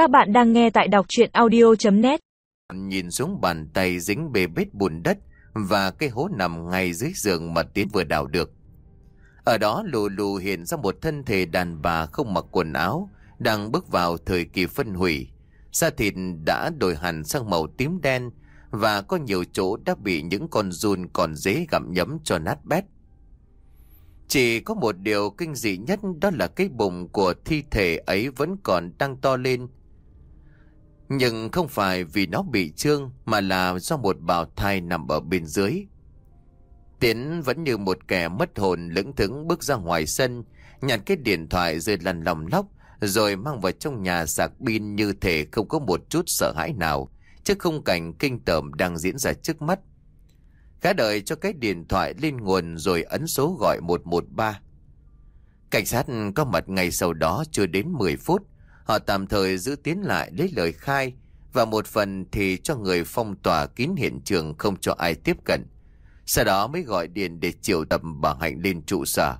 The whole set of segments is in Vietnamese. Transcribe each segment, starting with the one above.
Các bạn đang nghe tại đọc chuyện audio.net Nhìn xuống bàn tay dính bề bết bùn đất và cái hố nằm ngay dưới giường mà Tiến vừa đào được. Ở đó lù lù hiện ra một thân thể đàn bà không mặc quần áo, đang bước vào thời kỳ phân hủy. Da thịt đã đổi hẳn sang màu tím đen và có nhiều chỗ đã bị những con run còn dế gặm nhấm cho nát bét. Chỉ có một điều kinh dị nhất đó là cái bụng của thi thể ấy vẫn còn đang to lên. Nhưng không phải vì nó bị trương mà là do một bào thai nằm ở bên dưới. Tiến vẫn như một kẻ mất hồn lững thững bước ra ngoài sân, nhặt cái điện thoại rơi lăn lòng lóc, rồi mang vào trong nhà sạc pin như thể không có một chút sợ hãi nào, trước khung cảnh kinh tởm đang diễn ra trước mắt. Gã đợi cho cái điện thoại lên nguồn rồi ấn số gọi 113. Cảnh sát có mặt ngay sau đó chưa đến 10 phút. Họ tạm thời giữ tiến lại lấy lời khai và một phần thì cho người phong tỏa kín hiện trường không cho ai tiếp cận. Sau đó mới gọi điện để triệu tập bà Hạnh lên trụ sở.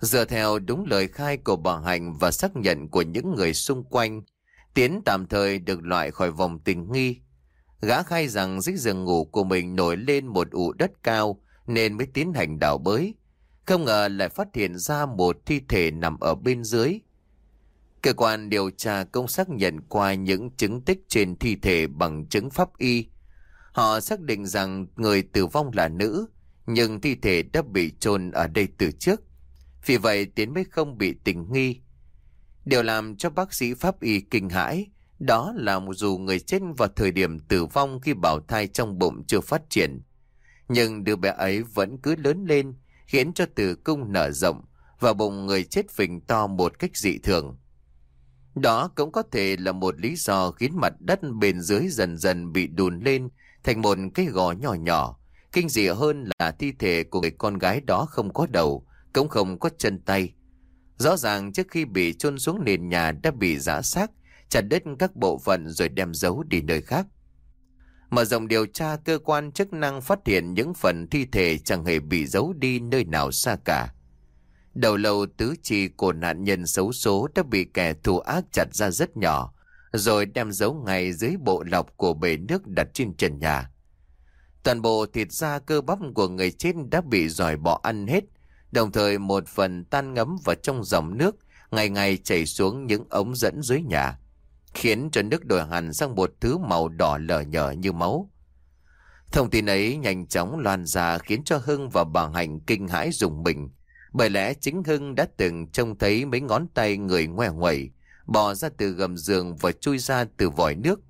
Dựa theo đúng lời khai của bà Hạnh và xác nhận của những người xung quanh, Tiến tạm thời được loại khỏi vòng tình nghi. Gã khai rằng dưới giường ngủ của mình nổi lên một ụ đất cao nên mới tiến hành đào bới. Không ngờ lại phát hiện ra một thi thể nằm ở bên dưới. Cơ quan điều tra công xác nhận qua những chứng tích trên thi thể bằng chứng pháp y. Họ xác định rằng người tử vong là nữ, nhưng thi thể đã bị chôn ở đây từ trước. Vì vậy Tiến mới không bị tình nghi. Điều làm cho bác sĩ pháp y kinh hãi đó là dù người chết vào thời điểm tử vong khi bảo thai trong bụng chưa phát triển. Nhưng đứa bé ấy vẫn cứ lớn lên, khiến cho tử cung nở rộng và bụng người chết phình to một cách dị thường. Đó cũng có thể là một lý do khiến mặt đất bên dưới dần dần bị đùn lên thành một cái gò nhỏ nhỏ. Kinh dị hơn là thi thể của người con gái đó không có đầu, cũng không có chân tay. Rõ ràng trước khi bị chôn xuống nền nhà đã bị giã xác, chặt đứt các bộ phận rồi đem giấu đi nơi khác. Mở rộng điều tra, cơ quan chức năng phát hiện những phần thi thể chẳng hề bị giấu đi nơi nào xa cả. Đầu lâu tứ chi của nạn nhân xấu số đã bị kẻ thù ác chặt ra rất nhỏ, rồi đem giấu ngay dưới bộ lọc của bể nước đặt trên trần nhà. Toàn bộ thịt da cơ bắp của người chết đã bị giỏi bỏ ăn hết, đồng thời một phần tan ngấm vào trong dòng nước, ngày ngày chảy xuống những ống dẫn dưới nhà khiến cho nước đổi hẳn sang một thứ màu đỏ lờ nhở như máu. Thông tin ấy nhanh chóng loan ra khiến cho Hưng và bà Hạnh kinh hãi dùng mình. Bởi lẽ chính Hưng đã từng trông thấy mấy ngón tay người ngoe ngoẩy, bò ra từ gầm giường và chui ra từ vòi nước.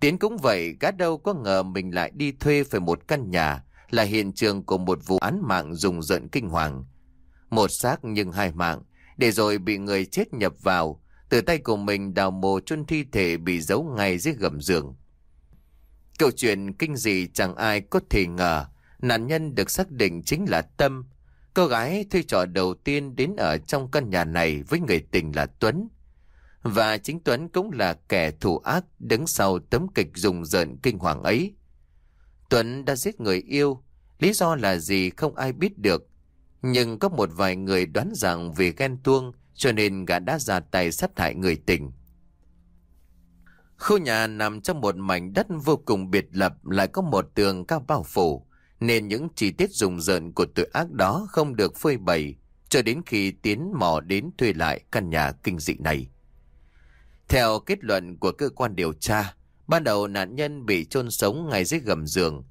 Tiến cũng vậy, gã đâu có ngờ mình lại đi thuê về một căn nhà là hiện trường của một vụ án mạng rùng rợn kinh hoàng. Một xác nhưng hai mạng, để rồi bị người chết nhập vào, từ tay của mình đào mồ chôn thi thể bị giấu ngay dưới gầm giường. Câu chuyện kinh dị chẳng ai có thể ngờ, nạn nhân được xác định chính là Tâm. Cô gái thuê trọ đầu tiên đến ở trong căn nhà này với người tình là Tuấn. Và chính Tuấn cũng là kẻ thù ác đứng sau tấm kịch rùng rợn kinh hoàng ấy. Tuấn đã giết người yêu, lý do là gì không ai biết được. Nhưng có một vài người đoán rằng vì ghen tuông, cho nên gã đã ra tay sát hại người tình. Khu nhà nằm trong một mảnh đất vô cùng biệt lập lại có một tường cao bao phủ, nên những chi tiết rùng rợn của tội ác đó không được phơi bày cho đến khi tiến mò đến thuê lại căn nhà kinh dị này. Theo kết luận của cơ quan điều tra, ban đầu nạn nhân bị chôn sống ngay dưới gầm giường,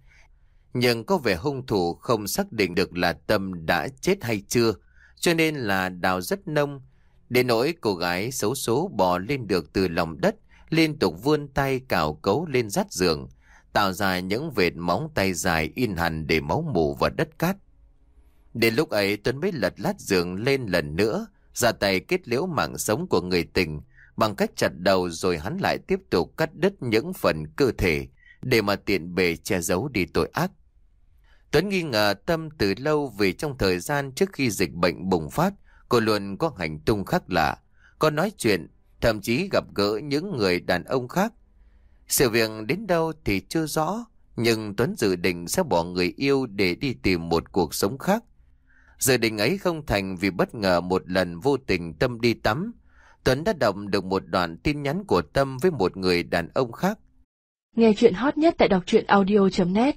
nhưng có vẻ hung thủ không xác định được là Tâm đã chết hay chưa, cho nên là đào rất nông, Đến nỗi cô gái xấu số bò lên được từ lòng đất, liên tục vươn tay cào cấu lên rát giường, tạo ra những vệt móng tay dài in hẳn để máu mù vào đất cát. Đến lúc ấy Tuấn mới lật lát giường lên lần nữa, ra tay kết liễu mạng sống của người tình, bằng cách chặt đầu rồi hắn lại tiếp tục cắt đứt những phần cơ thể để mà tiện bề che giấu đi tội ác. Tuấn nghi ngờ Tâm từ lâu vì trong thời gian trước khi dịch bệnh bùng phát, Cô luôn có hành tung khác lạ, có nói chuyện, thậm chí gặp gỡ những người đàn ông khác. Sự việc đến đâu thì chưa rõ, nhưng Tuấn dự định sẽ bỏ người yêu để đi tìm một cuộc sống khác. Dự định ấy không thành vì bất ngờ một lần vô tình tâm đi tắm. Tuấn đã đọc được một đoạn tin nhắn của Tâm với một người đàn ông khác. Nghe chuyện hot nhất tại đọc truyện audio.net